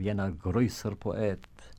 Vienna Größer Poet.